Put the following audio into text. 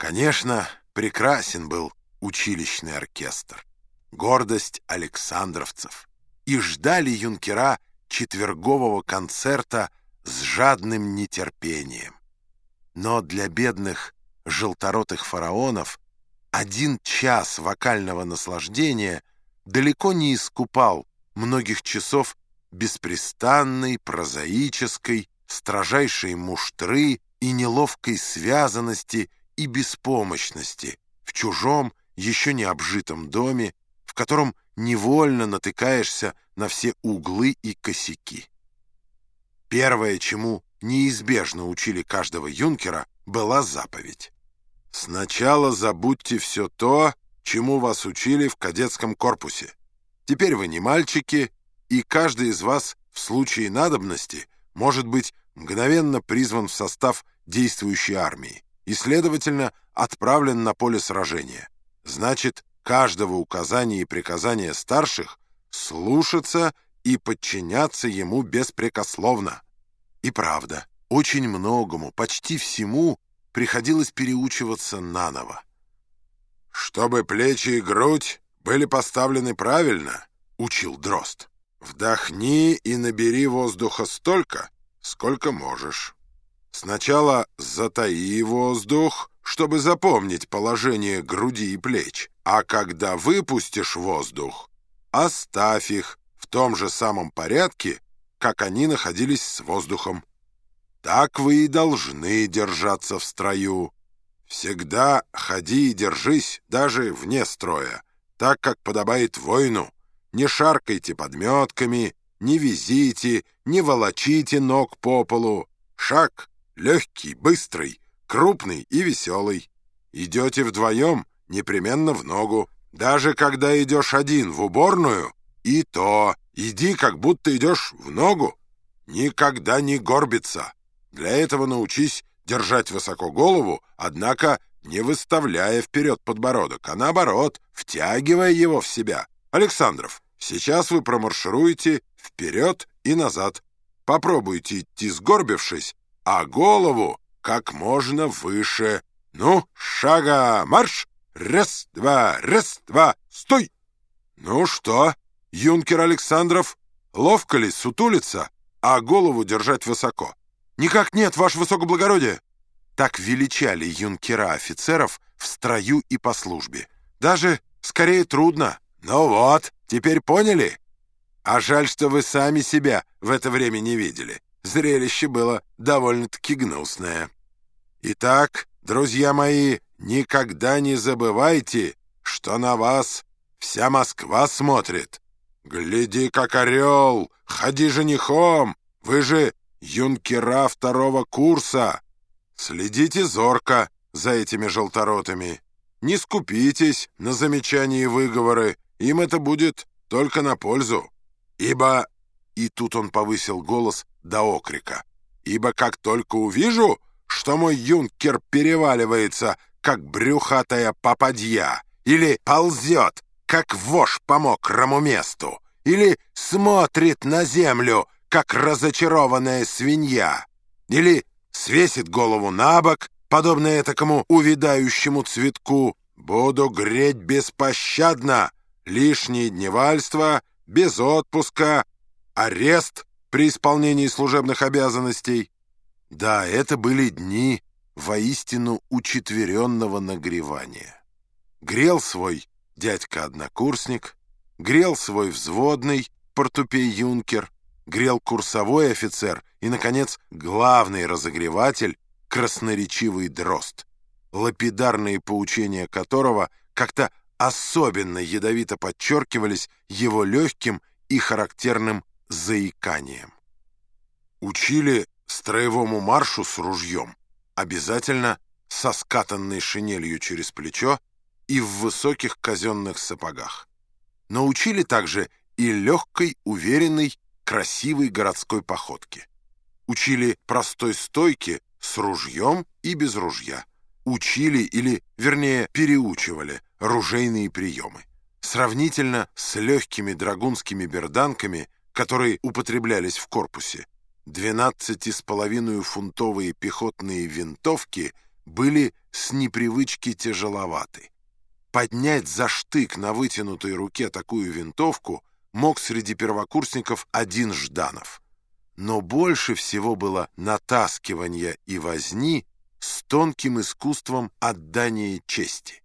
Конечно, прекрасен был училищный оркестр, гордость александровцев. И ждали юнкера четвергового концерта с жадным нетерпением. Но для бедных желторотых фараонов один час вокального наслаждения далеко не искупал многих часов беспрестанной, прозаической, строжайшей муштры и неловкой связанности и беспомощности в чужом, еще не обжитом доме, в котором невольно натыкаешься на все углы и косяки. Первое, чему неизбежно учили каждого юнкера, была заповедь. «Сначала забудьте все то, чему вас учили в кадетском корпусе. Теперь вы не мальчики, и каждый из вас в случае надобности может быть мгновенно призван в состав действующей армии и, следовательно, отправлен на поле сражения. Значит, каждого указания и приказания старших слушаться и подчиняться ему беспрекословно. И правда, очень многому, почти всему приходилось переучиваться наново. «Чтобы плечи и грудь были поставлены правильно», — учил Дрозд. «Вдохни и набери воздуха столько, сколько можешь. Сначала затаи воздух, чтобы запомнить положение груди и плеч, а когда выпустишь воздух, оставь их в том же самом порядке, как они находились с воздухом. Так вы и должны держаться в строю. Всегда ходи и держись даже вне строя, так, как подобает воину. Не шаркайте подметками, не везите, не волочите ног по полу. Шаг легкий, быстрый, крупный и веселый. Идете вдвоем, непременно в ногу. Даже когда идешь один в уборную, и то иди, как будто идешь в ногу. Никогда не горбиться. Для этого научись держать высоко голову, однако не выставляя вперед подбородок, а наоборот, втягивая его в себя. Александров, сейчас вы промаршируете вперед и назад. Попробуйте идти сгорбившись, а голову как можно выше. Ну, шага, марш! Раз, два, раз, два, стой! Ну что, юнкер Александров, ловко ли сутулиться, а голову держать высоко? Никак нет, ваше высокоблагородие! Так величали юнкера офицеров в строю и по службе. Даже скорее трудно. Ну вот, теперь поняли? А жаль, что вы сами себя в это время не видели. Зрелище было довольно-таки гнусное. Итак, друзья мои, никогда не забывайте, что на вас вся Москва смотрит. Гляди, как орел, ходи женихом, вы же юнкера второго курса. Следите зорко за этими желторотами. Не скупитесь на замечания и выговоры, им это будет только на пользу. Ибо и тут он повысил голос до окрика. «Ибо как только увижу, что мой юнкер переваливается, как брюхатая попадья, или ползет, как вож по мокрому месту, или смотрит на землю, как разочарованная свинья, или свесит голову на бок, подобно этакому увядающему цветку, буду греть беспощадно, лишние дневальства, без отпуска, арест при исполнении служебных обязанностей. Да, это были дни воистину учетверенного нагревания. Грел свой дядька-однокурсник, грел свой взводный портупей-юнкер, грел курсовой офицер и, наконец, главный разогреватель, красноречивый дрозд, лапидарные поучения которого как-то особенно ядовито подчеркивались его легким и характерным заиканием. Учили строевому маршу с ружьем, обязательно со скатанной шинелью через плечо и в высоких казенных сапогах. Научили также и легкой, уверенной, красивой городской походке. Учили простой стойке с ружьем и без ружья. Учили или, вернее, переучивали ружейные приемы. Сравнительно с легкими драгунскими берданками – которые употреблялись в корпусе, 12,5-фунтовые пехотные винтовки были с непривычки тяжеловаты. Поднять за штык на вытянутой руке такую винтовку мог среди первокурсников один Жданов. Но больше всего было натаскивания и возни с тонким искусством отдания чести.